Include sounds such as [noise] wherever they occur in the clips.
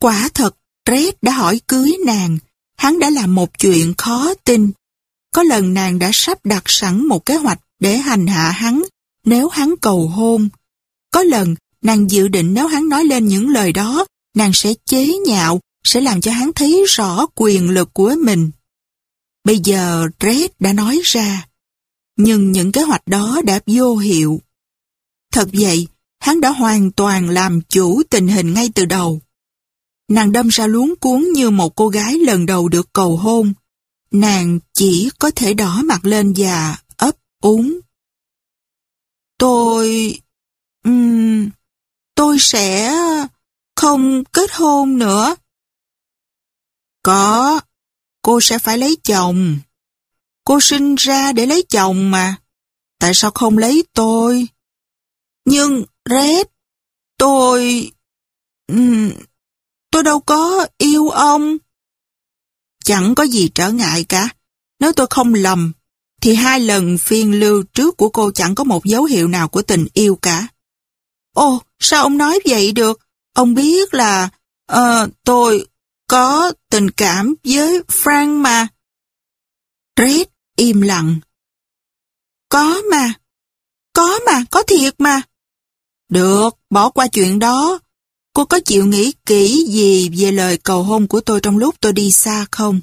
Quả thật, Red đã hỏi cưới nàng. Hắn đã làm một chuyện khó tin. Có lần nàng đã sắp đặt sẵn một kế hoạch để hành hạ hắn nếu hắn cầu hôn. Có lần nàng dự định nếu hắn nói lên những lời đó, nàng sẽ chế nhạo, sẽ làm cho hắn thấy rõ quyền lực của mình. Bây giờ Red đã nói ra, nhưng những kế hoạch đó đã vô hiệu. Thật vậy, hắn đã hoàn toàn làm chủ tình hình ngay từ đầu. Nàng đâm ra luống cuốn như một cô gái lần đầu được cầu hôn. Nàng chỉ có thể đỏ mặt lên và ấp úng. Tôi... Um, tôi sẽ không kết hôn nữa. Có, cô sẽ phải lấy chồng. Cô sinh ra để lấy chồng mà. Tại sao không lấy tôi? Nhưng, Red, tôi... Um, tôi đâu có yêu ông. Chẳng có gì trở ngại cả. Nếu tôi không lầm, thì hai lần phiên lưu trước của cô chẳng có một dấu hiệu nào của tình yêu cả. Ồ, sao ông nói vậy được? Ông biết là uh, tôi có tình cảm với Frank mà. Red im lặng. Có mà. Có mà, có thiệt mà. Được, bỏ qua chuyện đó. Cô có chịu nghĩ kỹ gì về lời cầu hôn của tôi trong lúc tôi đi xa không?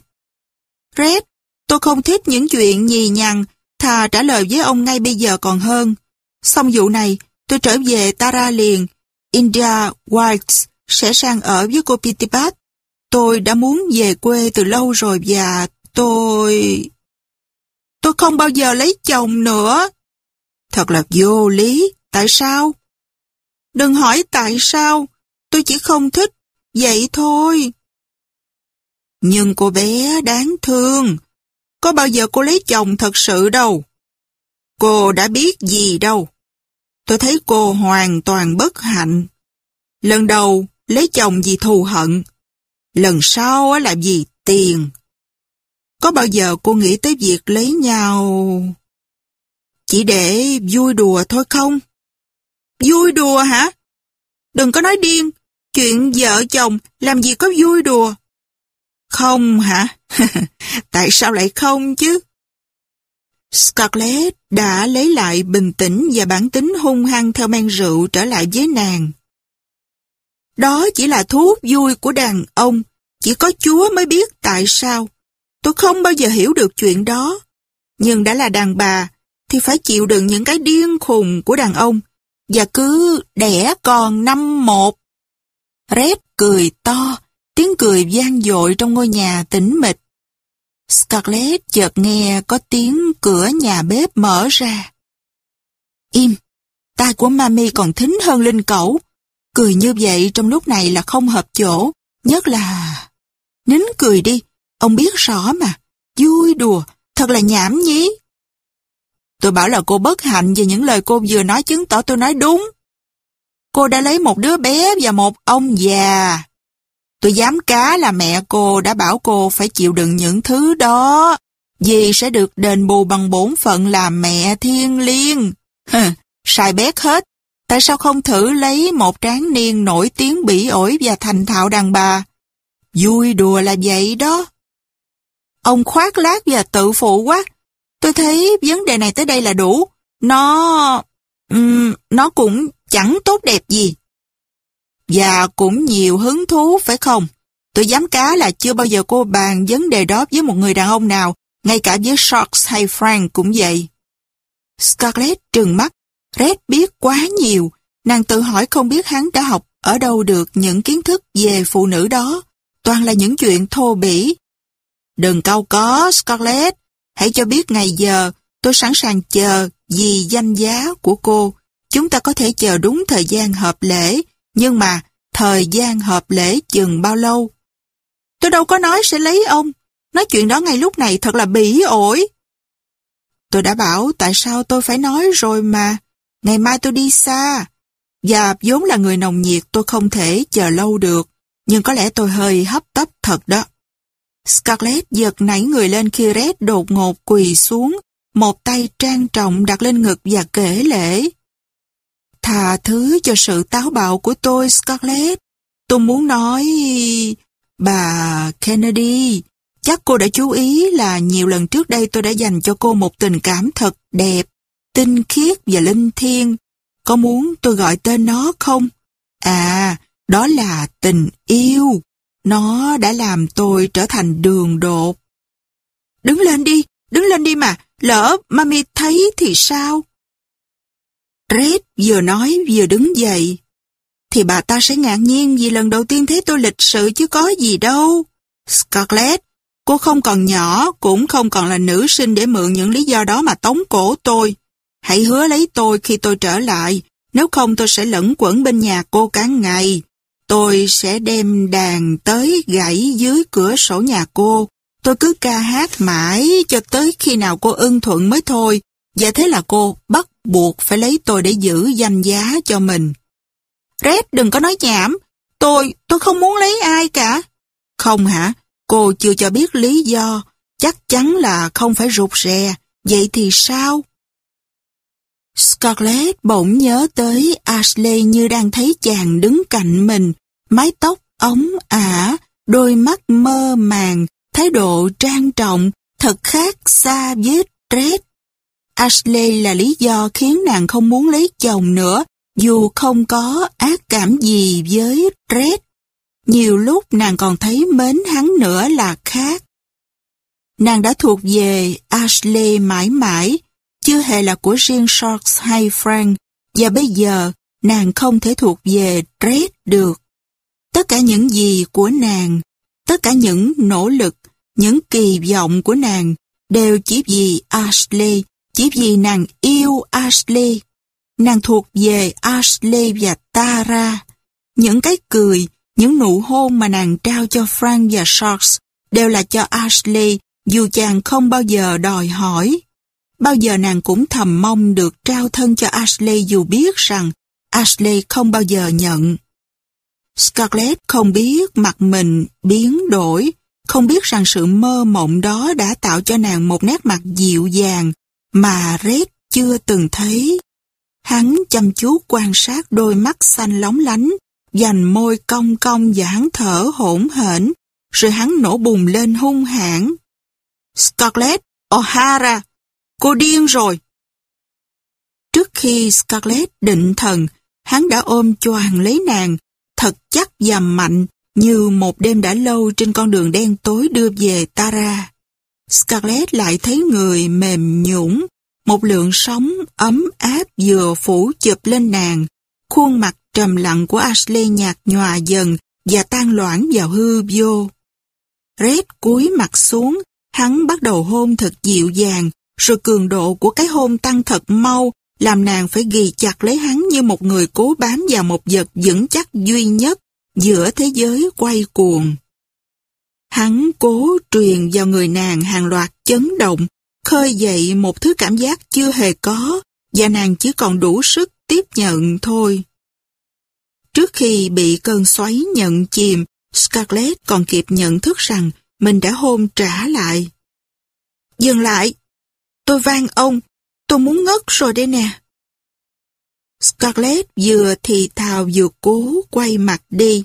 Red, tôi không thích những chuyện nhì nhằn, thà trả lời với ông ngay bây giờ còn hơn. Xong vụ này, tôi trở về Tara liền. India White sẽ sang ở với cô Pitipat. Tôi đã muốn về quê từ lâu rồi và tôi... Tôi không bao giờ lấy chồng nữa. Thật là vô lý. Tại sao? Đừng hỏi tại sao. Tôi chỉ không thích. Vậy thôi. Nhưng cô bé đáng thương. Có bao giờ cô lấy chồng thật sự đâu. Cô đã biết gì đâu. Tôi thấy cô hoàn toàn bất hạnh. Lần đầu lấy chồng vì thù hận. Lần sau là vì tiền. Có bao giờ cô nghĩ tới việc lấy nhau chỉ để vui đùa thôi không? Vui đùa hả? Đừng có nói điên, chuyện vợ chồng làm gì có vui đùa. Không hả? [laughs] Tại sao lại không chứ? Scarlett đã lấy lại bình tĩnh và bản tính hung hăng theo men rượu trở lại với nàng. Đó chỉ là thú vui của đàn ông, chỉ có Chúa mới biết tại sao. Tôi không bao giờ hiểu được chuyện đó. Nhưng đã là đàn bà, thì phải chịu đựng những cái điên khùng của đàn ông, và cứ đẻ còn năm một. Red cười to, tiếng cười vang dội trong ngôi nhà tĩnh mịch. Scarlett chợt nghe có tiếng cửa nhà bếp mở ra. Im, tai của Mami còn thính hơn linh cẩu. Cười như vậy trong lúc này là không hợp chỗ, nhất là... Nín cười đi, ông biết rõ mà, vui đùa, thật là nhảm nhí. Tôi bảo là cô bất hạnh vì những lời cô vừa nói chứng tỏ tôi nói đúng. Cô đã lấy một đứa bé và một ông già. Tôi dám cá là mẹ cô đã bảo cô phải chịu đựng những thứ đó, vì sẽ được đền bù bằng bổn phận làm mẹ thiên liêng. Hừ, sai bét hết. Tại sao không thử lấy một tráng niên nổi tiếng bỉ ổi và thành thạo đàn bà? Vui đùa là vậy đó. Ông khoác lác và tự phụ quá. Tôi thấy vấn đề này tới đây là đủ. Nó... Um, nó cũng chẳng tốt đẹp gì. Và cũng nhiều hứng thú phải không? Tôi dám cá là chưa bao giờ cô bàn vấn đề đó với một người đàn ông nào, ngay cả với Sharks hay Frank cũng vậy. Scarlett trừng mắt, Red biết quá nhiều, nàng tự hỏi không biết hắn đã học ở đâu được những kiến thức về phụ nữ đó, toàn là những chuyện thô bỉ. Đừng cau có, Scarlett, hãy cho biết ngày giờ, tôi sẵn sàng chờ vì danh giá của cô. Chúng ta có thể chờ đúng thời gian hợp lễ, nhưng mà thời gian hợp lễ chừng bao lâu? Tôi đâu có nói sẽ lấy ông. Nói chuyện đó ngay lúc này thật là bỉ ổi. Tôi đã bảo tại sao tôi phải nói rồi mà. Ngày mai tôi đi xa. Và vốn là người nồng nhiệt tôi không thể chờ lâu được. Nhưng có lẽ tôi hơi hấp tấp thật đó. Scarlett giật nảy người lên khi Red đột ngột quỳ xuống, một tay trang trọng đặt lên ngực và kể lễ. Thà thứ cho sự táo bạo của tôi, Scarlett. tôi muốn nói... Bà Kennedy, chắc cô đã chú ý là nhiều lần trước đây tôi đã dành cho cô một tình cảm thật đẹp, tinh khiết và linh thiêng. Có muốn tôi gọi tên nó không? À, đó là tình yêu. Nó đã làm tôi trở thành đường đột. Đứng lên đi, đứng lên đi mà, lỡ mami thấy thì sao? Red vừa nói vừa đứng dậy. Thì bà ta sẽ ngạc nhiên vì lần đầu tiên thấy tôi lịch sự chứ có gì đâu. Scarlett, cô không còn nhỏ, cũng không còn là nữ sinh để mượn những lý do đó mà tống cổ tôi. Hãy hứa lấy tôi khi tôi trở lại, nếu không tôi sẽ lẫn quẩn bên nhà cô cả ngày. Tôi sẽ đem đàn tới gãy dưới cửa sổ nhà cô. Tôi cứ ca hát mãi cho tới khi nào cô ưng thuận mới thôi. Và thế là cô bắt buộc phải lấy tôi để giữ danh giá cho mình. Red đừng có nói nhảm. Tôi, tôi không muốn lấy ai cả. Không hả? Cô chưa cho biết lý do. Chắc chắn là không phải rụt rè. Vậy thì sao? Scarlett bỗng nhớ tới Ashley như đang thấy chàng đứng cạnh mình, mái tóc ống ả, đôi mắt mơ màng, thái độ trang trọng, thật khác xa với Red. Ashley là lý do khiến nàng không muốn lấy chồng nữa, dù không có ác cảm gì với Red. Nhiều lúc nàng còn thấy mến hắn nữa là khác. Nàng đã thuộc về Ashley mãi mãi, chưa hề là của riêng Sharks hay Frank, và bây giờ nàng không thể thuộc về Red được. Tất cả những gì của nàng, tất cả những nỗ lực, những kỳ vọng của nàng đều chỉ vì Ashley, chỉ vì nàng yêu Ashley. Nàng thuộc về Ashley và Tara. Những cái cười, những nụ hôn mà nàng trao cho Frank và Sharks đều là cho Ashley dù chàng không bao giờ đòi hỏi. Bao giờ nàng cũng thầm mong được trao thân cho Ashley dù biết rằng Ashley không bao giờ nhận. Scarlett không biết mặt mình biến đổi, không biết rằng sự mơ mộng đó đã tạo cho nàng một nét mặt dịu dàng mà Red chưa từng thấy. Hắn chăm chú quan sát đôi mắt xanh lóng lánh, dành môi cong cong và hắn thở hỗn hển, rồi hắn nổ bùng lên hung hãn. Scarlett O'Hara, cô điên rồi. Trước khi Scarlett định thần, hắn đã ôm choàng lấy nàng, thật chắc và mạnh như một đêm đã lâu trên con đường đen tối đưa về Tara. Scarlett lại thấy người mềm nhũn, một lượng sóng ấm áp vừa phủ chụp lên nàng. Khuôn mặt trầm lặng của Ashley nhạt nhòa dần và tan loãng vào hư vô. Red cúi mặt xuống, hắn bắt đầu hôn thật dịu dàng, rồi cường độ của cái hôn tăng thật mau, làm nàng phải ghi chặt lấy hắn như một người cố bám vào một vật vững chắc duy nhất giữa thế giới quay cuồng. Hắn cố truyền vào người nàng hàng loạt chấn động, khơi dậy một thứ cảm giác chưa hề có, và nàng chỉ còn đủ sức tiếp nhận thôi. Trước khi bị cơn xoáy nhận chìm, Scarlett còn kịp nhận thức rằng mình đã hôn trả lại. Dừng lại! Tôi van ông, tôi muốn ngất rồi đây nè. Scarlett vừa thì thào vừa cố quay mặt đi.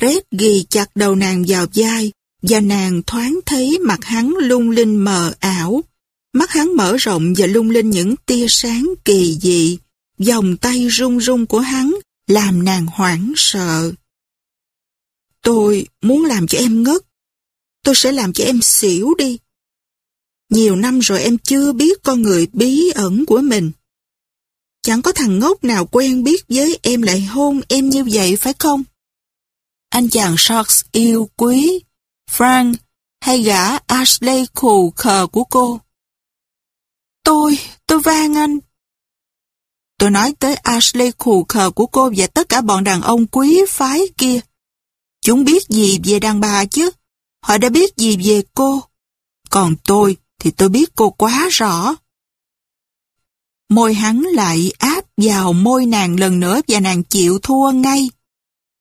Red ghi chặt đầu nàng vào vai, và nàng thoáng thấy mặt hắn lung linh mờ ảo. Mắt hắn mở rộng và lung linh những tia sáng kỳ dị. Dòng tay run run của hắn làm nàng hoảng sợ. Tôi muốn làm cho em ngất. Tôi sẽ làm cho em xỉu đi. Nhiều năm rồi em chưa biết con người bí ẩn của mình. Chẳng có thằng ngốc nào quen biết với em lại hôn em như vậy phải không? Anh chàng Sharks yêu quý, Frank hay gã Ashley khù khờ của cô. Tôi, tôi van anh. Tôi nói tới Ashley khù khờ của cô và tất cả bọn đàn ông quý phái kia. Chúng biết gì về đàn bà chứ? Họ đã biết gì về cô? Còn tôi thì tôi biết cô quá rõ. Môi hắn lại áp vào môi nàng lần nữa và nàng chịu thua ngay.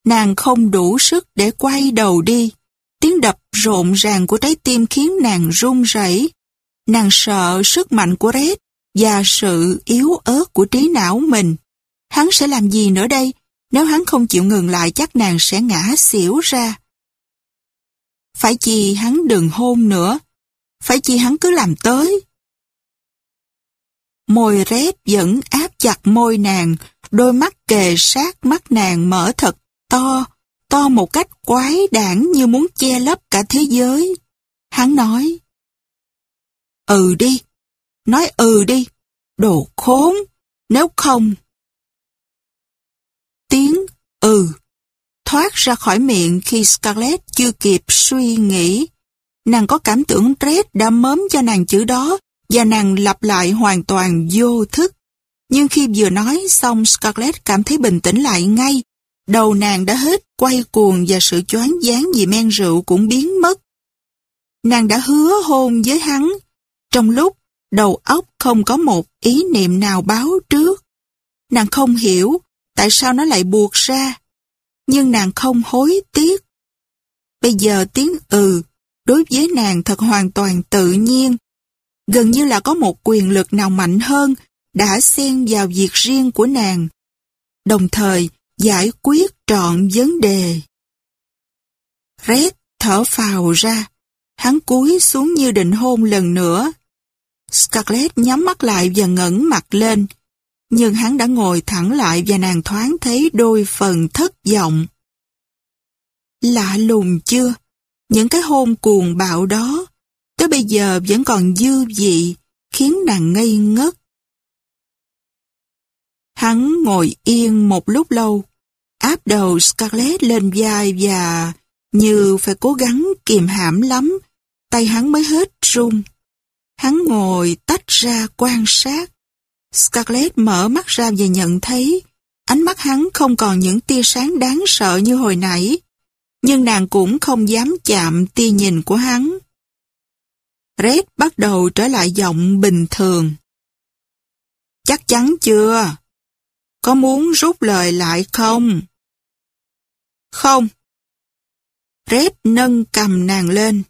Nàng không đủ sức để quay đầu đi. Tiếng đập rộn ràng của trái tim khiến nàng run rẩy. Nàng sợ sức mạnh của Red và sự yếu ớt của trí não mình. Hắn sẽ làm gì nữa đây? Nếu hắn không chịu ngừng lại, chắc nàng sẽ ngã xỉu ra. Phải chi hắn đừng hôn nữa. Phải chi hắn cứ làm tới. Môi rét vẫn áp chặt môi nàng, đôi mắt kề sát mắt nàng mở thật to, to một cách quái đản như muốn che lấp cả thế giới. Hắn nói, Ừ đi, nói ừ đi, đồ khốn, nếu không. Tiếng ừ thoát ra khỏi miệng khi Scarlett chưa kịp suy nghĩ. Nàng có cảm tưởng Red đã mớm cho nàng chữ đó và nàng lặp lại hoàn toàn vô thức. Nhưng khi vừa nói xong, Scarlett cảm thấy bình tĩnh lại ngay. Đầu nàng đã hết, quay cuồng và sự choáng váng vì men rượu cũng biến mất. Nàng đã hứa hôn với hắn. Trong lúc, đầu óc không có một ý niệm nào báo trước. Nàng không hiểu tại sao nó lại buộc ra. Nhưng nàng không hối tiếc. Bây giờ tiếng ừ đối với nàng thật hoàn toàn tự nhiên. Gần như là có một quyền lực nào mạnh hơn đã xen vào việc riêng của nàng, đồng thời giải quyết trọn vấn đề. Red thở phào ra, hắn cúi xuống như định hôn lần nữa. Scarlett nhắm mắt lại và ngẩng mặt lên, nhưng hắn đã ngồi thẳng lại và nàng thoáng thấy đôi phần thất vọng. Lạ lùng chưa? Những cái hôn cuồng bạo đó, tới bây giờ vẫn còn dư vị, khiến nàng ngây ngất. Hắn ngồi yên một lúc lâu, áp đầu Scarlett lên vai và như phải cố gắng kìm hãm lắm, tay hắn mới hết run. Hắn ngồi tách ra quan sát. Scarlett mở mắt ra và nhận thấy ánh mắt hắn không còn những tia sáng đáng sợ như hồi nãy, nhưng nàng cũng không dám chạm tia nhìn của hắn. Red bắt đầu trở lại giọng bình thường. Chắc chắn chưa? Có muốn rút lời lại không? Không. Red nâng cầm nàng lên.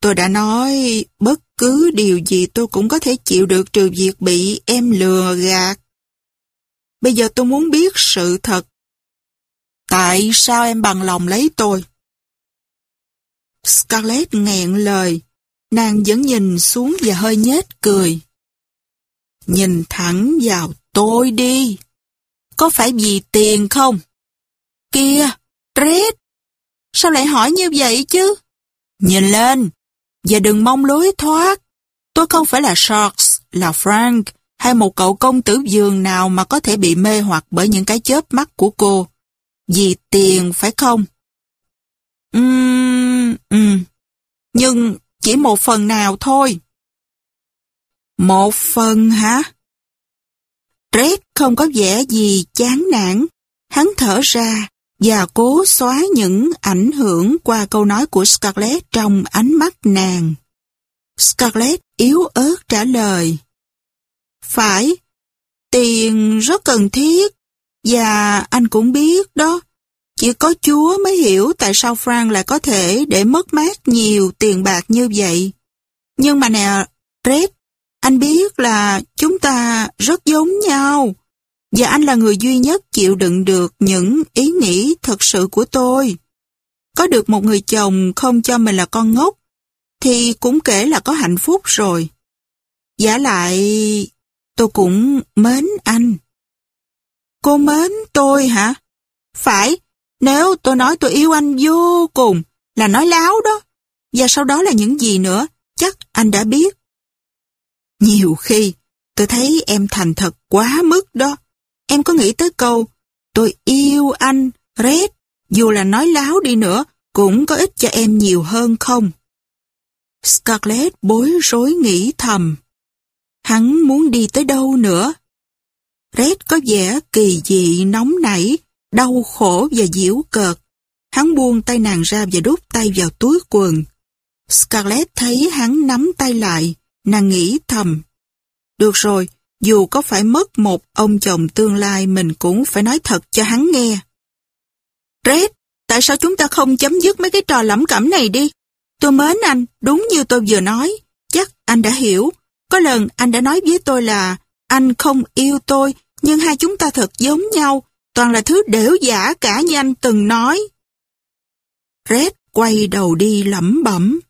Tôi đã nói bất cứ điều gì tôi cũng có thể chịu được trừ việc bị em lừa gạt. Bây giờ tôi muốn biết sự thật. Tại sao em bằng lòng lấy tôi? Scarlett nghẹn lời. Nàng vẫn nhìn xuống và hơi nhếch cười. Nhìn thẳng vào tôi đi. Có phải vì tiền không? Kìa, Red, sao lại hỏi như vậy chứ? Nhìn lên, và đừng mong lối thoát. Tôi không phải là Sharks, là Frank, hay một cậu công tử giường nào mà có thể bị mê hoặc bởi những cái chớp mắt của cô. Vì tiền phải không? Ừm, ừm. Nhưng chỉ một phần nào thôi. Một phần hả? Red không có vẻ gì chán nản. Hắn thở ra và cố xóa những ảnh hưởng qua câu nói của Scarlett trong ánh mắt nàng. Scarlett yếu ớt trả lời. Phải, tiền rất cần thiết, và anh cũng biết đó. Chỉ có Chúa mới hiểu tại sao Frank lại có thể để mất mát nhiều tiền bạc như vậy. Nhưng mà nè, Red, anh biết là chúng ta rất giống nhau. Và anh là người duy nhất chịu đựng được những ý nghĩ thật sự của tôi. Có được một người chồng không cho mình là con ngốc, thì cũng kể là có hạnh phúc rồi. Giả lại, tôi cũng mến anh. Cô mến tôi hả? Phải, nếu tôi nói tôi yêu anh vô cùng, là nói láo đó. Và sau đó là những gì nữa, chắc anh đã biết. Nhiều khi, tôi thấy em thành thật quá mức đó. Em có nghĩ tới câu, tôi yêu anh, Red, dù là nói láo đi nữa, cũng có ích cho em nhiều hơn không? Scarlett bối rối nghĩ thầm. Hắn muốn đi tới đâu nữa? Red có vẻ kỳ dị, nóng nảy, đau khổ và diễu cợt. Hắn buông tay nàng ra và đút tay vào túi quần. Scarlett thấy hắn nắm tay lại, nàng nghĩ thầm. Được rồi, dù có phải mất một ông chồng tương lai mình cũng phải nói thật cho hắn nghe. Red, tại sao chúng ta không chấm dứt mấy cái trò lẩm cẩm này đi? Tôi mến anh, đúng như tôi vừa nói. Chắc anh đã hiểu. Có lần anh đã nói với tôi là anh không yêu tôi, nhưng hai chúng ta thật giống nhau toàn là thứ đểu giả cả như anh từng nói. Red quay đầu đi lẩm bẩm.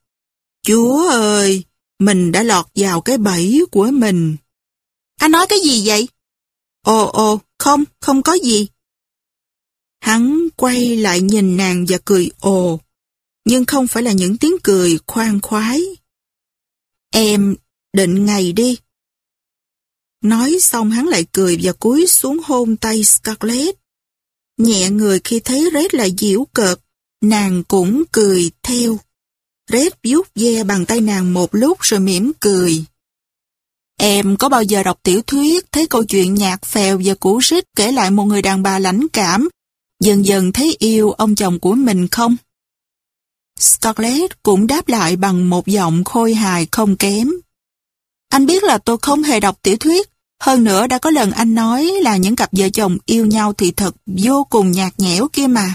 Chúa ơi, mình đã lọt vào cái bẫy của mình. Anh nói cái gì vậy? Ồ ồ, không, không có gì. Hắn quay lại nhìn nàng và cười ồ, nhưng không phải là những tiếng cười khoan khoái. Em định ngày đi. Nói xong hắn lại cười và cúi xuống hôn tay Scarlett. Nhẹ người khi thấy Red là diễu cợt, nàng cũng cười theo. Red vuốt ve bằng tay nàng một lúc rồi mỉm cười. Em có bao giờ đọc tiểu thuyết thấy câu chuyện nhạc phèo và củ rít kể lại một người đàn bà lãnh cảm, dần dần thấy yêu ông chồng của mình không? Scarlett cũng đáp lại bằng một giọng khôi hài không kém. Anh biết là tôi không hề đọc tiểu thuyết, hơn nữa đã có lần anh nói là những cặp vợ chồng yêu nhau thì thật vô cùng nhạt nhẽo kia mà.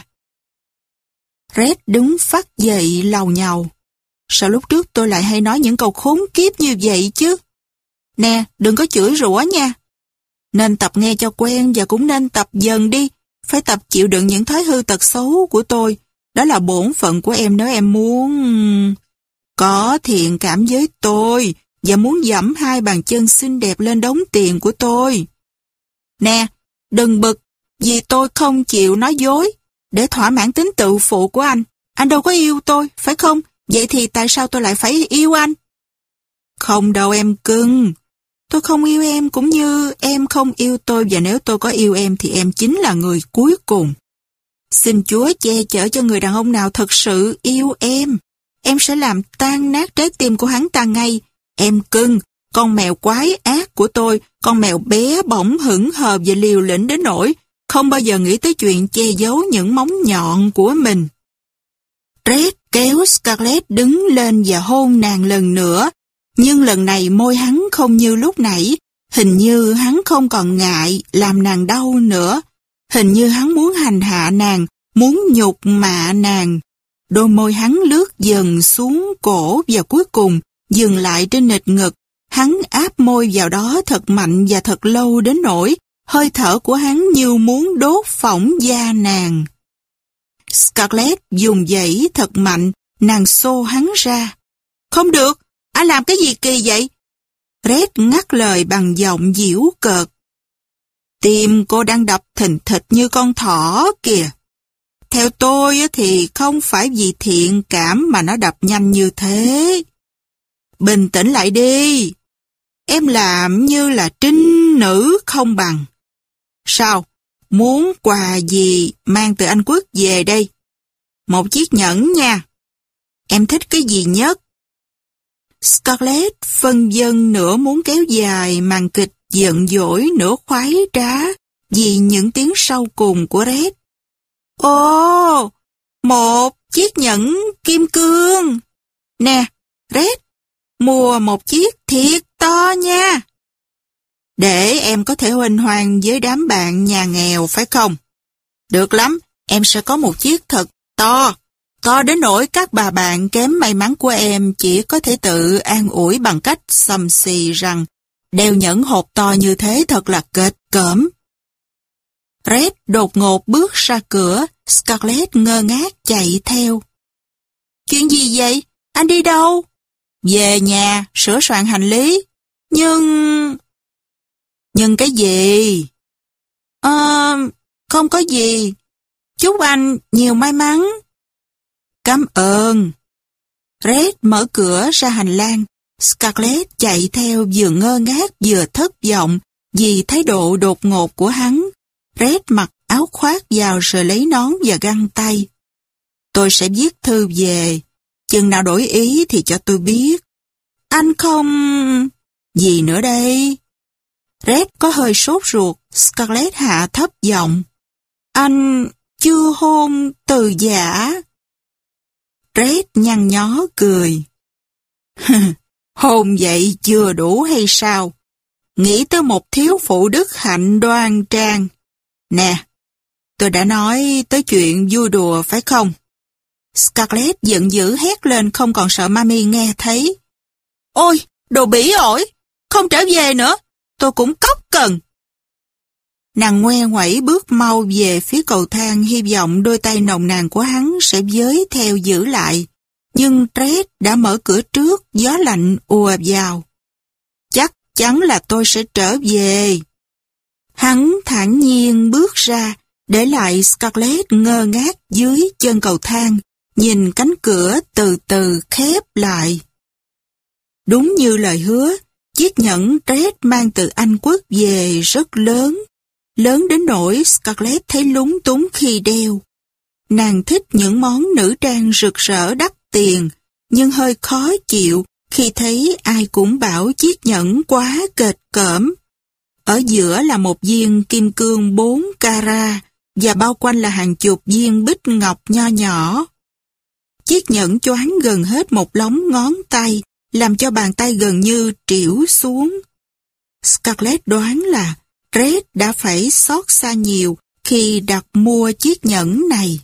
Red đứng phát dậy lầu nhầu. Sao lúc trước tôi lại hay nói những câu khốn kiếp như vậy chứ? Nè, đừng có chửi rủa nha. Nên tập nghe cho quen và cũng nên tập dần đi. Phải tập chịu đựng những thói hư tật xấu của tôi. Đó là bổn phận của em nếu em muốn... Có thiện cảm với tôi và muốn dẫm hai bàn chân xinh đẹp lên đống tiền của tôi. Nè, đừng bực vì tôi không chịu nói dối để thỏa mãn tính tự phụ của anh. Anh đâu có yêu tôi, phải không? Vậy thì tại sao tôi lại phải yêu anh? Không đâu em cưng. Tôi không yêu em cũng như em không yêu tôi và nếu tôi có yêu em thì em chính là người cuối cùng. Xin Chúa che chở cho người đàn ông nào thật sự yêu em. Em sẽ làm tan nát trái tim của hắn ta ngay. Em cưng, con mèo quái ác của tôi, con mèo bé bỏng hững hờ và liều lĩnh đến nỗi không bao giờ nghĩ tới chuyện che giấu những móng nhọn của mình. Red kéo Scarlett đứng lên và hôn nàng lần nữa, nhưng lần này môi hắn không như lúc nãy, hình như hắn không còn ngại làm nàng đau nữa. Hình như hắn muốn hành hạ nàng, muốn nhục mạ nàng. Đôi môi hắn lướt dần xuống cổ và cuối cùng dừng lại trên nịch ngực. Hắn áp môi vào đó thật mạnh và thật lâu đến nỗi hơi thở của hắn như muốn đốt phỏng da nàng. Scarlett dùng dãy thật mạnh, nàng xô hắn ra. Không được, anh làm cái gì kỳ vậy? Red ngắt lời bằng giọng diễu cợt. Tim cô đang đập thình thịch như con thỏ kìa. Theo tôi thì không phải vì thiện cảm mà nó đập nhanh như thế. Bình tĩnh lại đi. Em làm như là trinh nữ không bằng. Sao? Muốn quà gì mang từ Anh Quốc về đây? Một chiếc nhẫn nha. Em thích cái gì nhất? Scarlett phân dân nửa muốn kéo dài màn kịch giận dỗi nửa khoái trá vì những tiếng sau cùng của Red. Ồ, một chiếc nhẫn kim cương. Nè, Red, mua một chiếc thiệt to nha. Để em có thể huỳnh hoàng với đám bạn nhà nghèo phải không? Được lắm, em sẽ có một chiếc thật to. To đến nỗi các bà bạn kém may mắn của em chỉ có thể tự an ủi bằng cách xầm xì rằng đeo nhẫn hộp to như thế thật là kệt cỡm. Red đột ngột bước ra cửa, Scarlett ngơ ngác chạy theo. Chuyện gì vậy? Anh đi đâu? Về nhà, sửa soạn hành lý. Nhưng... Nhưng cái gì? Ờ, không có gì. Chúc anh nhiều may mắn. Cảm ơn. Red mở cửa ra hành lang. Scarlett chạy theo vừa ngơ ngác vừa thất vọng vì thái độ đột ngột của hắn. Red mặc áo khoác vào rồi lấy nón và găng tay. Tôi sẽ viết thư về. Chừng nào đổi ý thì cho tôi biết. Anh không... Gì nữa đây? Red có hơi sốt ruột, Scarlett hạ thấp giọng. Anh chưa hôn từ giả. Red nhăn nhó cười. [laughs] hôn vậy chưa đủ hay sao? Nghĩ tới một thiếu phụ đức hạnh đoan trang. Nè, tôi đã nói tới chuyện vui đùa phải không? Scarlett giận dữ hét lên không còn sợ mami nghe thấy. Ôi, đồ bỉ ổi, không trở về nữa, tôi cũng cóc cần. Nàng ngoe ngoẩy bước mau về phía cầu thang hy vọng đôi tay nồng nàn của hắn sẽ giới theo giữ lại. Nhưng Tred đã mở cửa trước, gió lạnh ùa vào. Chắc chắn là tôi sẽ trở về. Hắn thản nhiên bước ra, để lại Scarlett ngơ ngác dưới chân cầu thang, nhìn cánh cửa từ từ khép lại. Đúng như lời hứa, chiếc nhẫn Red mang từ Anh Quốc về rất lớn, lớn đến nỗi Scarlett thấy lúng túng khi đeo. Nàng thích những món nữ trang rực rỡ đắt tiền, nhưng hơi khó chịu khi thấy ai cũng bảo chiếc nhẫn quá kệt cỡm. Ở giữa là một viên kim cương 4 carat và bao quanh là hàng chục viên bích ngọc nho nhỏ. Chiếc nhẫn choáng gần hết một lóng ngón tay, làm cho bàn tay gần như triểu xuống. Scarlett đoán là Red đã phải xót xa nhiều khi đặt mua chiếc nhẫn này.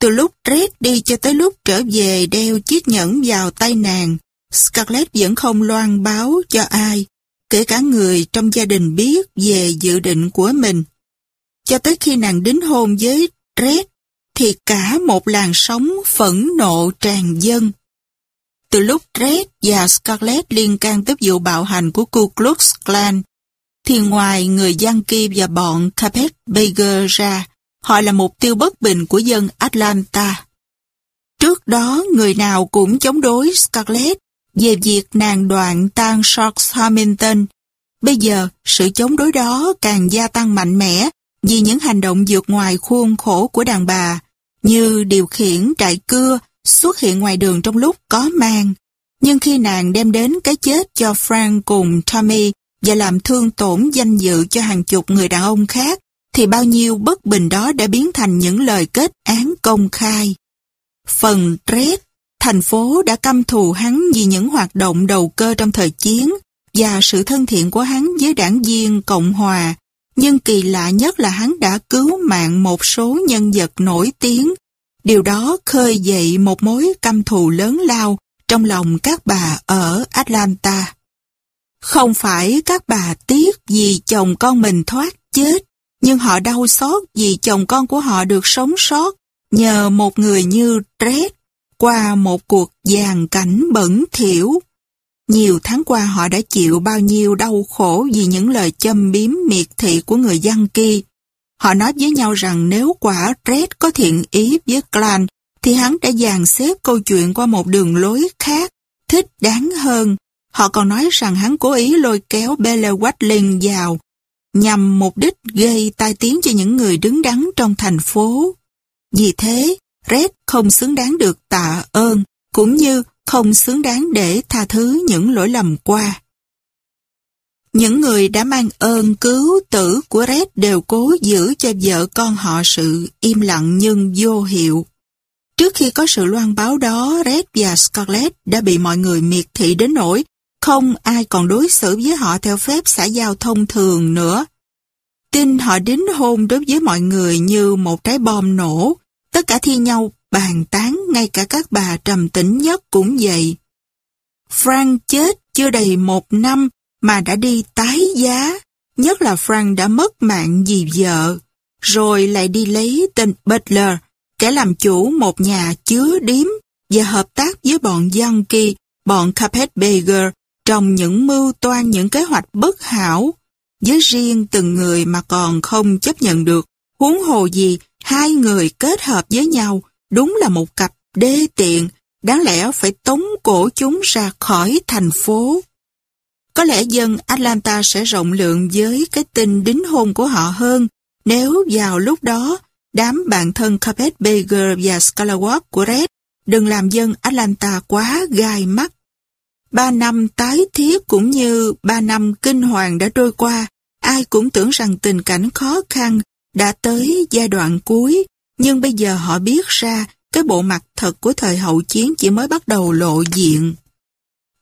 Từ lúc Red đi cho tới lúc trở về đeo chiếc nhẫn vào tay nàng, Scarlett vẫn không loan báo cho ai, kể cả người trong gia đình biết về dự định của mình. Cho tới khi nàng đính hôn với Red, thì cả một làn sóng phẫn nộ tràn dân. Từ lúc Red và Scarlett liên can tới vụ bạo hành của Ku Klux Klan, thì ngoài người Yankee và bọn Capet Baker ra, họ là mục tiêu bất bình của dân Atlanta. Trước đó, người nào cũng chống đối Scarlett về việc nàng đoạn tan Sharks Hamilton. Bây giờ, sự chống đối đó càng gia tăng mạnh mẽ vì những hành động vượt ngoài khuôn khổ của đàn bà, như điều khiển trại cưa, xuất hiện ngoài đường trong lúc có mang. Nhưng khi nàng đem đến cái chết cho Frank cùng Tommy và làm thương tổn danh dự cho hàng chục người đàn ông khác, thì bao nhiêu bất bình đó đã biến thành những lời kết án công khai. Phần Red, thành phố đã căm thù hắn vì những hoạt động đầu cơ trong thời chiến và sự thân thiện của hắn với đảng viên Cộng Hòa. Nhưng kỳ lạ nhất là hắn đã cứu mạng một số nhân vật nổi tiếng. Điều đó khơi dậy một mối căm thù lớn lao trong lòng các bà ở Atlanta. Không phải các bà tiếc vì chồng con mình thoát chết, nhưng họ đau xót vì chồng con của họ được sống sót nhờ một người như Red qua một cuộc giàn cảnh bẩn thỉu. Nhiều tháng qua họ đã chịu bao nhiêu đau khổ vì những lời châm biếm miệt thị của người dân kia. Họ nói với nhau rằng nếu quả Red có thiện ý với Clan, thì hắn đã dàn xếp câu chuyện qua một đường lối khác, thích đáng hơn. Họ còn nói rằng hắn cố ý lôi kéo Bella Watling vào, nhằm mục đích gây tai tiếng cho những người đứng đắn trong thành phố. Vì thế, Red không xứng đáng được tạ ơn, cũng như không xứng đáng để tha thứ những lỗi lầm qua. Những người đã mang ơn cứu tử của Red đều cố giữ cho vợ con họ sự im lặng nhưng vô hiệu. Trước khi có sự loan báo đó, Red và Scarlett đã bị mọi người miệt thị đến nỗi không ai còn đối xử với họ theo phép xã giao thông thường nữa. Tin họ đính hôn đối với mọi người như một trái bom nổ, tất cả thi nhau bàn tán ngay cả các bà trầm tĩnh nhất cũng vậy. Frank chết chưa đầy một năm mà đã đi tái giá, nhất là Frank đã mất mạng vì vợ, rồi lại đi lấy tên Butler, kẻ làm chủ một nhà chứa điếm và hợp tác với bọn Yankee, bọn Carpetbagger trong những mưu toan những kế hoạch bất hảo, với riêng từng người mà còn không chấp nhận được, huống hồ gì hai người kết hợp với nhau đúng là một cặp đê tiện, đáng lẽ phải tống cổ chúng ra khỏi thành phố. Có lẽ dân Atlanta sẽ rộng lượng với cái tin đính hôn của họ hơn nếu vào lúc đó đám bạn thân Carpet Baker và Scalawatt của Red đừng làm dân Atlanta quá gai mắt. Ba năm tái thiết cũng như ba năm kinh hoàng đã trôi qua, ai cũng tưởng rằng tình cảnh khó khăn đã tới giai đoạn cuối, nhưng bây giờ họ biết ra cái bộ mặt thật của thời hậu chiến chỉ mới bắt đầu lộ diện.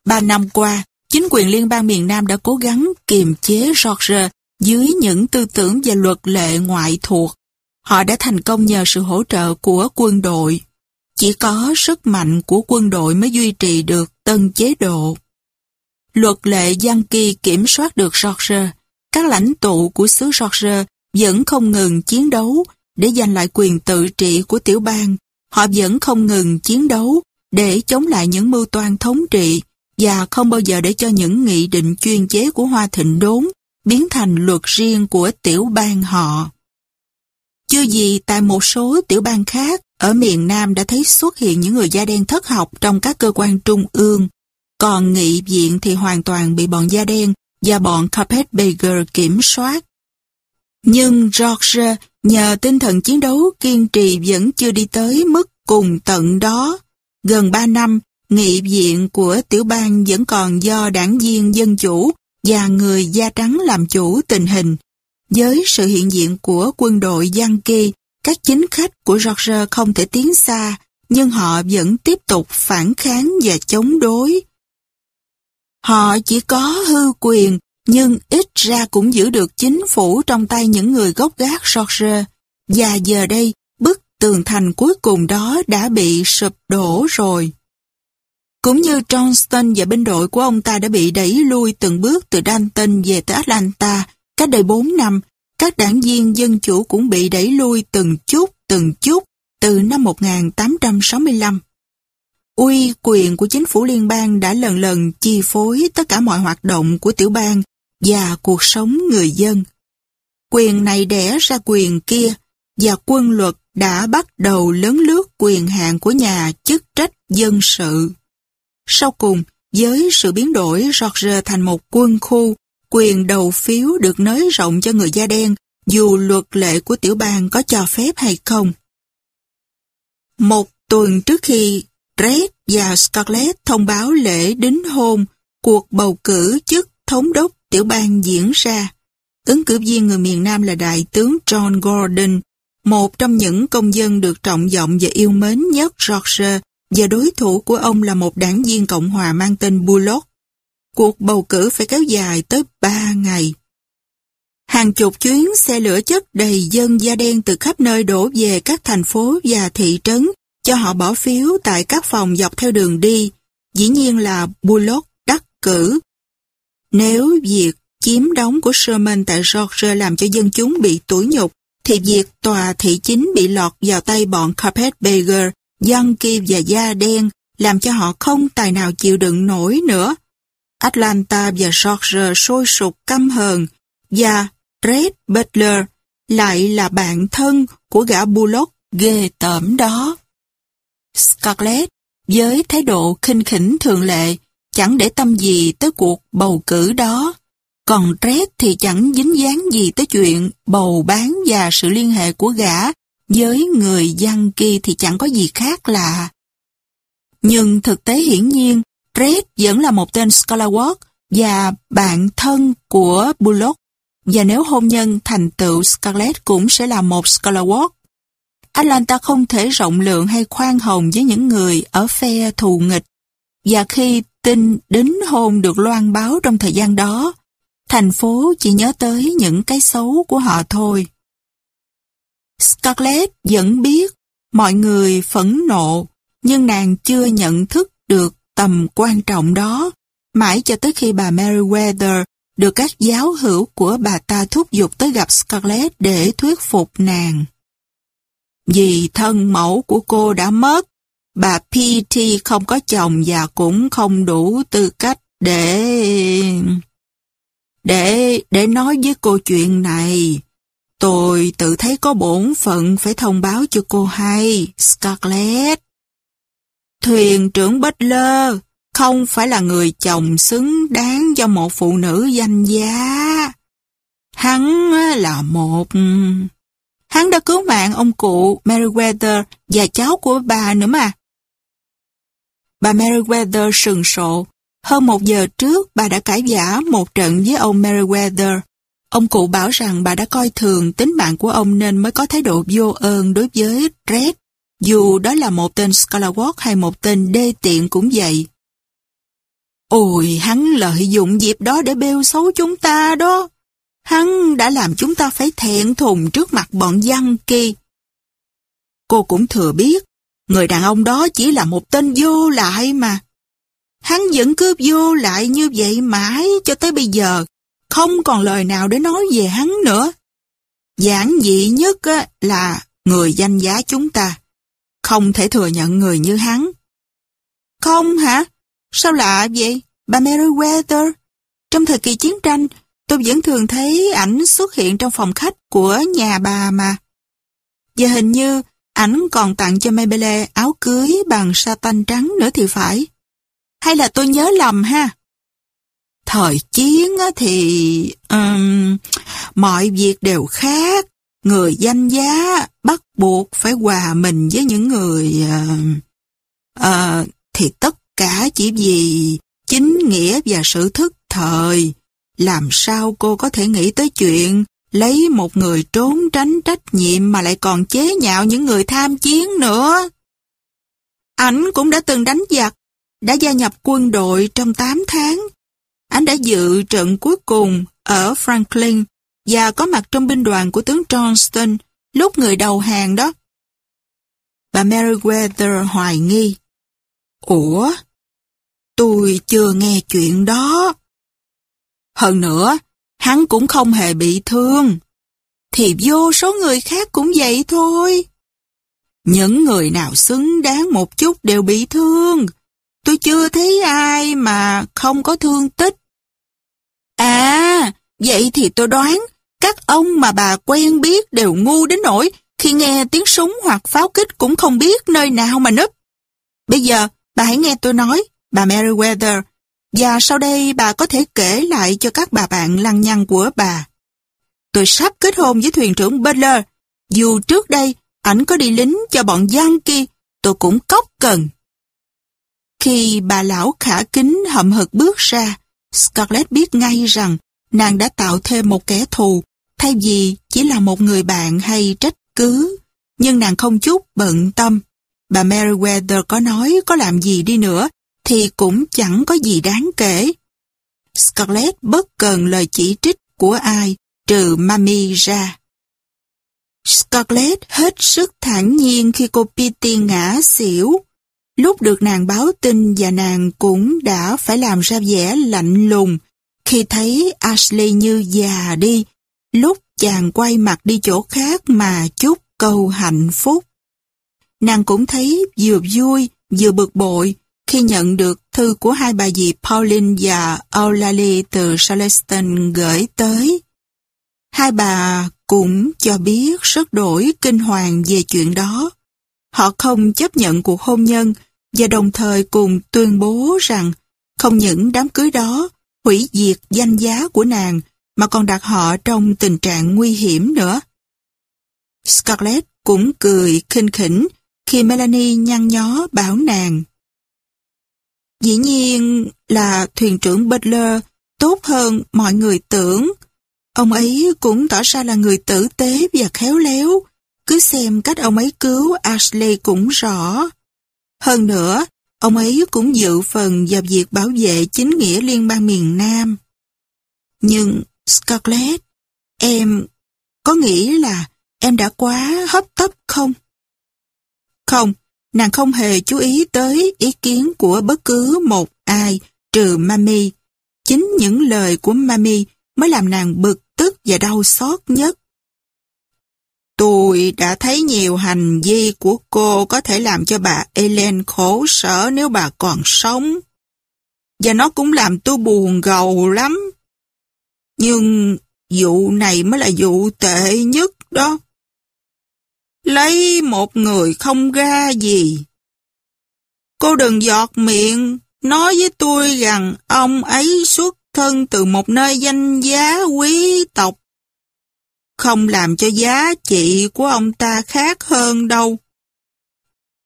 Ba năm qua, chính quyền liên bang miền Nam đã cố gắng kiềm chế George dưới những tư tưởng và luật lệ ngoại thuộc. Họ đã thành công nhờ sự hỗ trợ của quân đội. Chỉ có sức mạnh của quân đội mới duy trì được tân chế độ. Luật lệ Giang Kỳ kiểm soát được George, các lãnh tụ của xứ George vẫn không ngừng chiến đấu để giành lại quyền tự trị của tiểu bang. Họ vẫn không ngừng chiến đấu để chống lại những mưu toan thống trị và không bao giờ để cho những nghị định chuyên chế của Hoa Thịnh đốn biến thành luật riêng của tiểu bang họ. Chưa gì tại một số tiểu bang khác, ở miền Nam đã thấy xuất hiện những người da đen thất học trong các cơ quan trung ương. Còn nghị viện thì hoàn toàn bị bọn da đen và bọn Carpetbagger kiểm soát. Nhưng George nhờ tinh thần chiến đấu kiên trì vẫn chưa đi tới mức cùng tận đó. Gần 3 năm, nghị viện của tiểu bang vẫn còn do đảng viên dân chủ và người da trắng làm chủ tình hình. Với sự hiện diện của quân đội Yankee, các chính khách của George không thể tiến xa, nhưng họ vẫn tiếp tục phản kháng và chống đối. Họ chỉ có hư quyền, nhưng ít ra cũng giữ được chính phủ trong tay những người gốc gác George. Và giờ đây, bức tường thành cuối cùng đó đã bị sụp đổ rồi. Cũng như Johnston và binh đội của ông ta đã bị đẩy lui từng bước từ Danton về tới Atlanta cách đây 4 năm, các đảng viên dân chủ cũng bị đẩy lui từng chút, từng chút từ năm 1865. Uy quyền của chính phủ liên bang đã lần lần chi phối tất cả mọi hoạt động của tiểu bang và cuộc sống người dân. Quyền này đẻ ra quyền kia và quân luật đã bắt đầu lớn lướt quyền hạn của nhà chức trách dân sự. Sau cùng, với sự biến đổi George thành một quân khu, quyền đầu phiếu được nới rộng cho người da đen dù luật lệ của tiểu bang có cho phép hay không. Một tuần trước khi Red và Scarlett thông báo lễ đính hôn, cuộc bầu cử chức thống đốc tiểu bang diễn ra. Ứng cử viên người miền Nam là đại tướng John Gordon, một trong những công dân được trọng vọng và yêu mến nhất Georgia và đối thủ của ông là một đảng viên Cộng hòa mang tên Bullock. Cuộc bầu cử phải kéo dài tới 3 ngày. Hàng chục chuyến xe lửa chất đầy dân da đen từ khắp nơi đổ về các thành phố và thị trấn cho họ bỏ phiếu tại các phòng dọc theo đường đi. Dĩ nhiên là Bullock đắc cử. Nếu việc chiếm đóng của Sherman tại Georgia làm cho dân chúng bị tủi nhục, thì việc tòa thị chính bị lọt vào tay bọn Carpetbagger Yankee và da đen làm cho họ không tài nào chịu đựng nổi nữa. Atlanta và Georgia sôi sục căm hờn và Red Butler lại là bạn thân của gã Bullock ghê tởm đó. Scarlett với thái độ khinh khỉnh thường lệ chẳng để tâm gì tới cuộc bầu cử đó. Còn Red thì chẳng dính dáng gì tới chuyện bầu bán và sự liên hệ của gã với người dân kia thì chẳng có gì khác lạ. Nhưng thực tế hiển nhiên, Red vẫn là một tên Scholarwalk và bạn thân của Bullock. Và nếu hôn nhân thành tựu Scarlett cũng sẽ là một Scholarwalk. Atlanta không thể rộng lượng hay khoan hồng với những người ở phe thù nghịch. Và khi tin đính hôn được loan báo trong thời gian đó, thành phố chỉ nhớ tới những cái xấu của họ thôi. Scarlett vẫn biết mọi người phẫn nộ, nhưng nàng chưa nhận thức được tầm quan trọng đó, mãi cho tới khi bà Meriwether được các giáo hữu của bà ta thúc giục tới gặp Scarlett để thuyết phục nàng. Vì thân mẫu của cô đã mất, bà P.T. không có chồng và cũng không đủ tư cách để... để... để nói với cô chuyện này. Tôi tự thấy có bổn phận phải thông báo cho cô hay, Scarlett. Thuyền trưởng Butler không phải là người chồng xứng đáng cho một phụ nữ danh giá. Hắn là một... Hắn đã cứu mạng ông cụ Meriwether và cháu của bà nữa mà. Bà Meriwether sừng sộ. Hơn một giờ trước, bà đã cãi giả một trận với ông Meriwether. Ông cụ bảo rằng bà đã coi thường tính mạng của ông nên mới có thái độ vô ơn đối với Red, dù đó là một tên Scalawatt hay một tên đê tiện cũng vậy. Ôi, hắn lợi dụng dịp đó để bêu xấu chúng ta đó. Hắn đã làm chúng ta phải thẹn thùng trước mặt bọn dân kia. Cô cũng thừa biết, người đàn ông đó chỉ là một tên vô lại mà. Hắn vẫn cứ vô lại như vậy mãi cho tới bây giờ, không còn lời nào để nói về hắn nữa. Giản dị nhất là người danh giá chúng ta. Không thể thừa nhận người như hắn. Không hả? Sao lạ vậy? Bà Meriwether? Trong thời kỳ chiến tranh, tôi vẫn thường thấy ảnh xuất hiện trong phòng khách của nhà bà mà. Và hình như ảnh còn tặng cho Maybelle áo cưới bằng sa tanh trắng nữa thì phải. Hay là tôi nhớ lầm ha? Thời chiến thì um, mọi việc đều khác. Người danh giá bắt buộc phải hòa mình với những người uh, uh, thì tất cả chỉ vì chính nghĩa và sự thức thời. Làm sao cô có thể nghĩ tới chuyện lấy một người trốn tránh trách nhiệm mà lại còn chế nhạo những người tham chiến nữa? Ảnh cũng đã từng đánh giặc, đã gia nhập quân đội trong 8 tháng. Anh đã dự trận cuối cùng ở Franklin và có mặt trong binh đoàn của tướng Johnston lúc người đầu hàng đó. Bà Meriwether hoài nghi. Ủa? Tôi chưa nghe chuyện đó. Hơn nữa, hắn cũng không hề bị thương. Thì vô số người khác cũng vậy thôi. Những người nào xứng đáng một chút đều bị thương. Tôi chưa thấy ai mà không có thương tích. À, vậy thì tôi đoán các ông mà bà quen biết đều ngu đến nỗi khi nghe tiếng súng hoặc pháo kích cũng không biết nơi nào mà núp. Bây giờ, bà hãy nghe tôi nói, bà Meriwether, và sau đây bà có thể kể lại cho các bà bạn lăng nhăng của bà. Tôi sắp kết hôn với thuyền trưởng Butler. Dù trước đây, ảnh có đi lính cho bọn Yankee, tôi cũng cóc cần. Khi bà lão khả kính hậm hực bước ra, Scarlett biết ngay rằng nàng đã tạo thêm một kẻ thù, thay vì chỉ là một người bạn hay trách cứ. Nhưng nàng không chút bận tâm. Bà Meriwether có nói có làm gì đi nữa, thì cũng chẳng có gì đáng kể. Scarlett bất cần lời chỉ trích của ai, trừ Mami ra. Scarlett hết sức thản nhiên khi cô Petey ngã xỉu. Lúc được nàng báo tin và nàng cũng đã phải làm ra vẻ lạnh lùng khi thấy Ashley như già đi, lúc chàng quay mặt đi chỗ khác mà chúc câu hạnh phúc. Nàng cũng thấy vừa vui vừa bực bội khi nhận được thư của hai bà dì Pauline và Eulalie từ Charleston gửi tới. Hai bà cũng cho biết rất đổi kinh hoàng về chuyện đó. Họ không chấp nhận cuộc hôn nhân và đồng thời cùng tuyên bố rằng không những đám cưới đó hủy diệt danh giá của nàng mà còn đặt họ trong tình trạng nguy hiểm nữa. Scarlett cũng cười khinh khỉnh khi Melanie nhăn nhó bảo nàng. Dĩ nhiên là thuyền trưởng Butler tốt hơn mọi người tưởng. Ông ấy cũng tỏ ra là người tử tế và khéo léo. Cứ xem cách ông ấy cứu Ashley cũng rõ. Hơn nữa, ông ấy cũng dự phần vào việc bảo vệ chính nghĩa liên bang miền Nam. Nhưng Scarlett, em có nghĩ là em đã quá hấp tấp không? Không, nàng không hề chú ý tới ý kiến của bất cứ một ai, trừ Mami. Chính những lời của Mami mới làm nàng bực tức và đau xót nhất. Tôi đã thấy nhiều hành vi của cô có thể làm cho bà Ellen khổ sở nếu bà còn sống. Và nó cũng làm tôi buồn gầu lắm. Nhưng vụ này mới là vụ tệ nhất đó. Lấy một người không ra gì. Cô đừng giọt miệng, nói với tôi rằng ông ấy xuất thân từ một nơi danh giá quý tộc không làm cho giá trị của ông ta khác hơn đâu.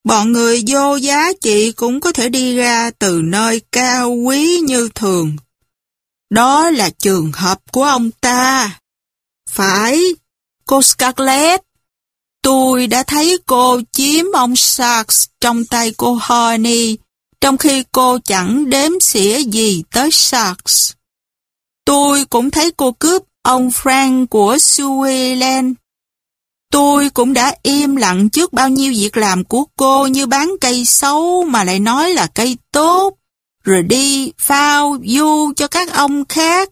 Bọn người vô giá trị cũng có thể đi ra từ nơi cao quý như thường. Đó là trường hợp của ông ta. Phải, cô Scarlett. Tôi đã thấy cô chiếm ông Sachs trong tay cô Honey, trong khi cô chẳng đếm xỉa gì tới Sachs Tôi cũng thấy cô cướp ông Frank của Suelen. Tôi cũng đã im lặng trước bao nhiêu việc làm của cô như bán cây xấu mà lại nói là cây tốt, rồi đi phao du cho các ông khác.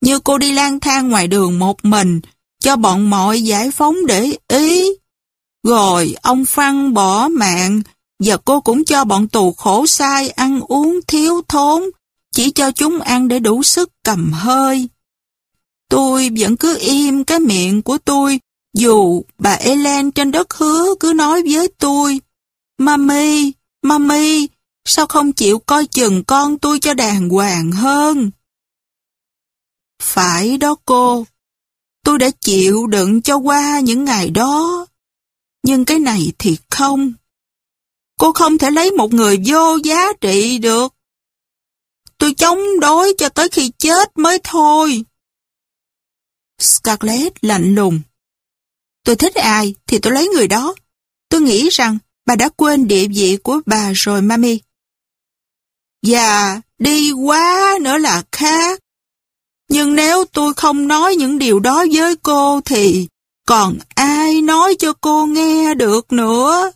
Như cô đi lang thang ngoài đường một mình, cho bọn mọi giải phóng để ý. Rồi ông Phan bỏ mạng, và cô cũng cho bọn tù khổ sai ăn uống thiếu thốn, chỉ cho chúng ăn để đủ sức cầm hơi. Tôi vẫn cứ im cái miệng của tôi, dù bà Ellen trên đất hứa cứ nói với tôi, Mami, Mami, sao không chịu coi chừng con tôi cho đàng hoàng hơn? Phải đó cô, tôi đã chịu đựng cho qua những ngày đó. Nhưng cái này thì không. Cô không thể lấy một người vô giá trị được. Tôi chống đối cho tới khi chết mới thôi. Scarlett lạnh lùng. Tôi thích ai thì tôi lấy người đó. Tôi nghĩ rằng bà đã quên địa vị của bà rồi, mami. Và đi quá nữa là khác. Nhưng nếu tôi không nói những điều đó với cô thì còn ai nói cho cô nghe được nữa.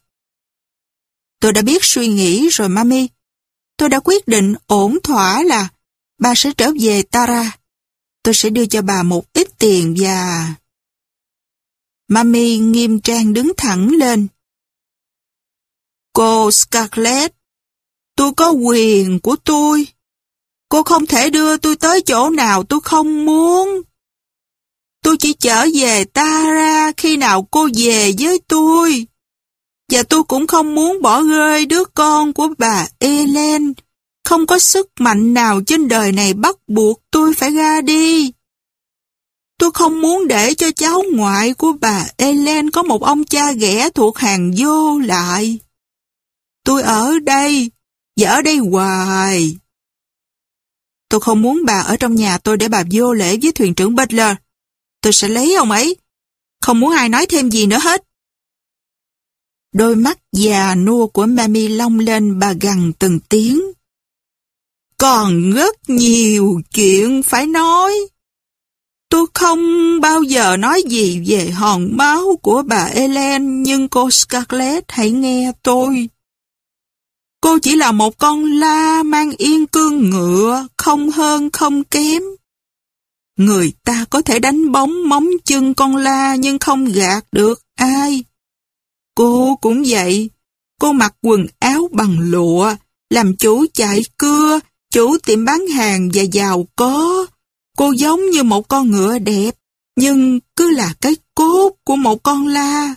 Tôi đã biết suy nghĩ rồi mami. Tôi đã quyết định ổn thỏa là bà sẽ trở về Tara. Tôi sẽ đưa cho bà một ít tiền và... Mami nghiêm trang đứng thẳng lên. Cô Scarlett, tôi có quyền của tôi. Cô không thể đưa tôi tới chỗ nào tôi không muốn. Tôi chỉ trở về Tara khi nào cô về với tôi. Và tôi cũng không muốn bỏ rơi đứa con của bà Ellen. Không có sức mạnh nào trên đời này bắt buộc tôi phải ra đi. Tôi không muốn để cho cháu ngoại của bà Ellen có một ông cha ghẻ thuộc hàng vô lại. Tôi ở đây, và ở đây hoài. Tôi không muốn bà ở trong nhà tôi để bà vô lễ với thuyền trưởng Butler. Tôi sẽ lấy ông ấy. Không muốn ai nói thêm gì nữa hết. Đôi mắt già nua của Mammy long lên bà gằn từng tiếng. Còn rất nhiều chuyện phải nói. Tôi không bao giờ nói gì về hòn máu của bà Ellen, nhưng cô Scarlett hãy nghe tôi. Cô chỉ là một con la mang yên cương ngựa, không hơn không kém. Người ta có thể đánh bóng móng chân con la nhưng không gạt được ai. Cô cũng vậy. Cô mặc quần áo bằng lụa, làm chủ chạy cưa, chủ tiệm bán hàng và giàu có. Cô giống như một con ngựa đẹp, nhưng cứ là cái cốt của một con la.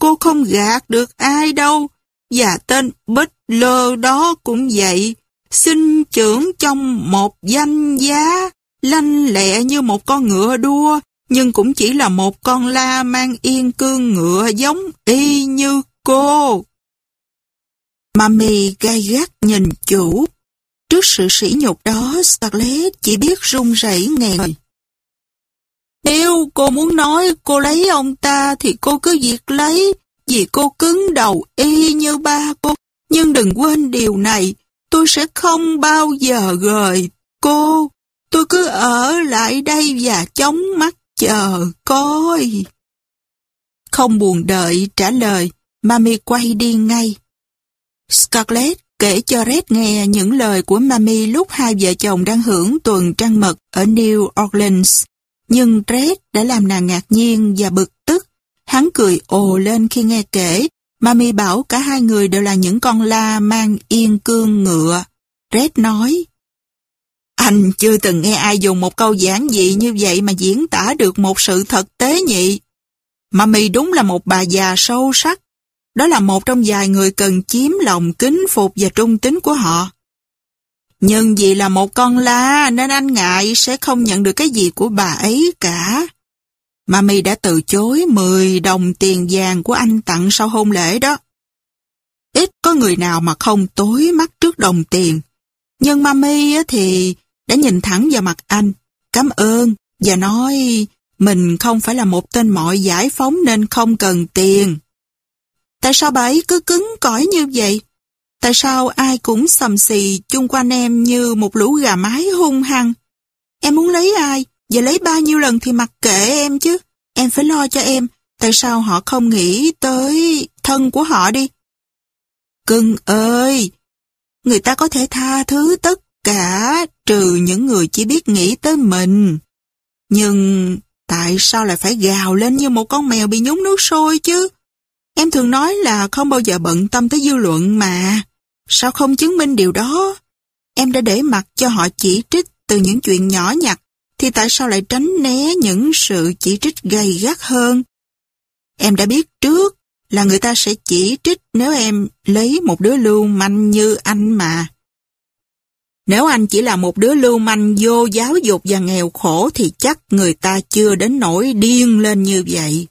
Cô không gạt được ai đâu, và tên Bích Lơ đó cũng vậy, sinh trưởng trong một danh giá, lanh lẹ như một con ngựa đua, nhưng cũng chỉ là một con la mang yên cương ngựa giống y như cô. Mami gai gắt nhìn chủ. Trước sự sỉ nhục đó, Scarlett chỉ biết run rẩy nghẹn. Nếu cô muốn nói cô lấy ông ta thì cô cứ việc lấy, vì cô cứng đầu y như ba cô. Nhưng đừng quên điều này, tôi sẽ không bao giờ rời cô. Tôi cứ ở lại đây và chống mắt chờ coi. Không buồn đợi trả lời, Mami quay đi ngay. Scarlett kể cho Red nghe những lời của Mami lúc hai vợ chồng đang hưởng tuần trăng mật ở New Orleans. Nhưng Red đã làm nàng ngạc nhiên và bực. Hắn cười ồ lên khi nghe kể. Mami bảo cả hai người đều là những con la mang yên cương ngựa. Red nói, Anh chưa từng nghe ai dùng một câu giản dị như vậy mà diễn tả được một sự thật tế nhị. Mami đúng là một bà già sâu sắc. Đó là một trong vài người cần chiếm lòng kính phục và trung tín của họ. Nhưng vì là một con la nên anh ngại sẽ không nhận được cái gì của bà ấy cả. Mami đã từ chối 10 đồng tiền vàng của anh tặng sau hôn lễ đó. Ít có người nào mà không tối mắt trước đồng tiền. Nhưng Mami thì đã nhìn thẳng vào mặt anh, cảm ơn và nói mình không phải là một tên mọi giải phóng nên không cần tiền. Tại sao bà ấy cứ cứng cỏi như vậy? Tại sao ai cũng sầm xì chung quanh em như một lũ gà mái hung hăng? Em muốn lấy ai? Và lấy bao nhiêu lần thì mặc kệ em chứ. Em phải lo cho em. Tại sao họ không nghĩ tới thân của họ đi? Cưng ơi! Người ta có thể tha thứ tất cả trừ những người chỉ biết nghĩ tới mình. Nhưng tại sao lại phải gào lên như một con mèo bị nhúng nước sôi chứ? Em thường nói là không bao giờ bận tâm tới dư luận mà. Sao không chứng minh điều đó? Em đã để mặt cho họ chỉ trích từ những chuyện nhỏ nhặt, thì tại sao lại tránh né những sự chỉ trích gay gắt hơn? Em đã biết trước là người ta sẽ chỉ trích nếu em lấy một đứa lưu manh như anh mà. Nếu anh chỉ là một đứa lưu manh vô giáo dục và nghèo khổ thì chắc người ta chưa đến nỗi điên lên như vậy.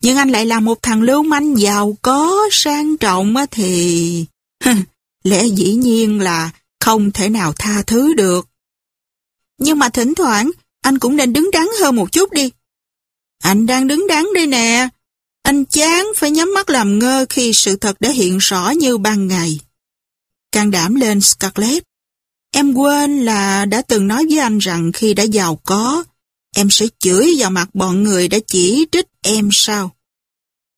Nhưng anh lại là một thằng lưu manh giàu có, sang trọng thì... [laughs] Lẽ dĩ nhiên là không thể nào tha thứ được. Nhưng mà thỉnh thoảng, anh cũng nên đứng đắn hơn một chút đi. Anh đang đứng đắn đây nè. Anh chán phải nhắm mắt làm ngơ khi sự thật đã hiện rõ như ban ngày. Can đảm lên Scarlett. Em quên là đã từng nói với anh rằng khi đã giàu có, em sẽ chửi vào mặt bọn người đã chỉ trích em sao.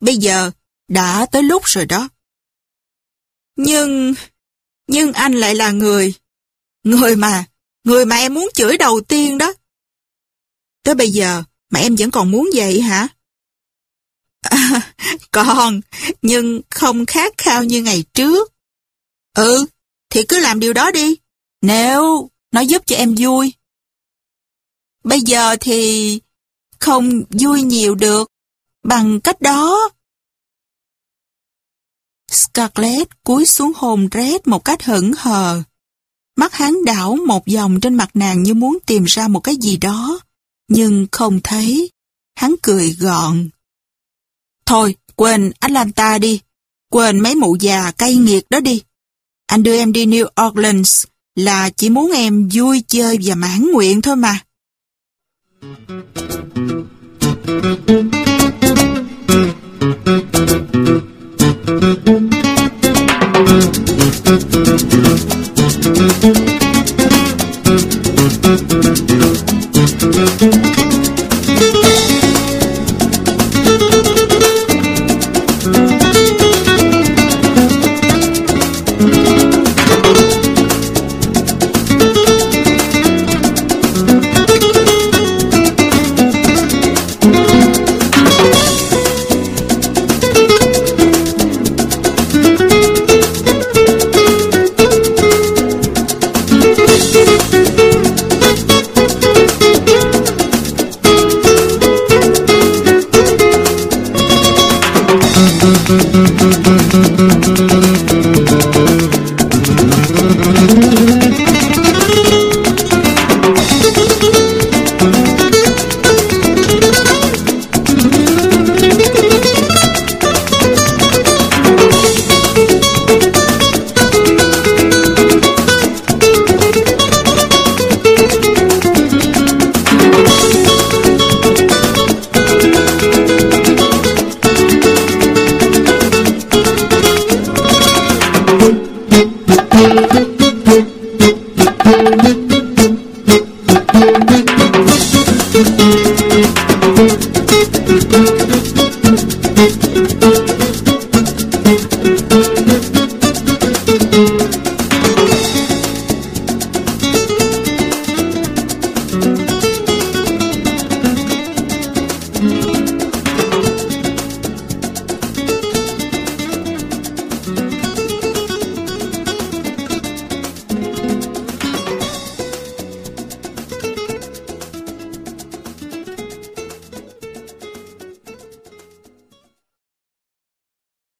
Bây giờ, đã tới lúc rồi đó. Nhưng, nhưng anh lại là người, người mà, người mà em muốn chửi đầu tiên đó. Tới bây giờ mà em vẫn còn muốn vậy hả? À, [laughs] còn, nhưng không khát khao như ngày trước. Ừ, thì cứ làm điều đó đi. Nếu nó giúp cho em vui. Bây giờ thì không vui nhiều được bằng cách đó. Scarlett cúi xuống hồn rét một cách hững hờ. Mắt hắn đảo một vòng trên mặt nàng như muốn tìm ra một cái gì đó, nhưng không thấy. Hắn cười gọn. Thôi, quên Atlanta đi. Quên mấy mụ già cay nghiệt đó đi. Anh đưa em đi New Orleans là chỉ muốn em vui chơi và mãn nguyện thôi mà. Thank you. Thank you.